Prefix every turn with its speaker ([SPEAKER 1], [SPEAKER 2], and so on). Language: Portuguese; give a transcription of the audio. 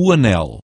[SPEAKER 1] o anel.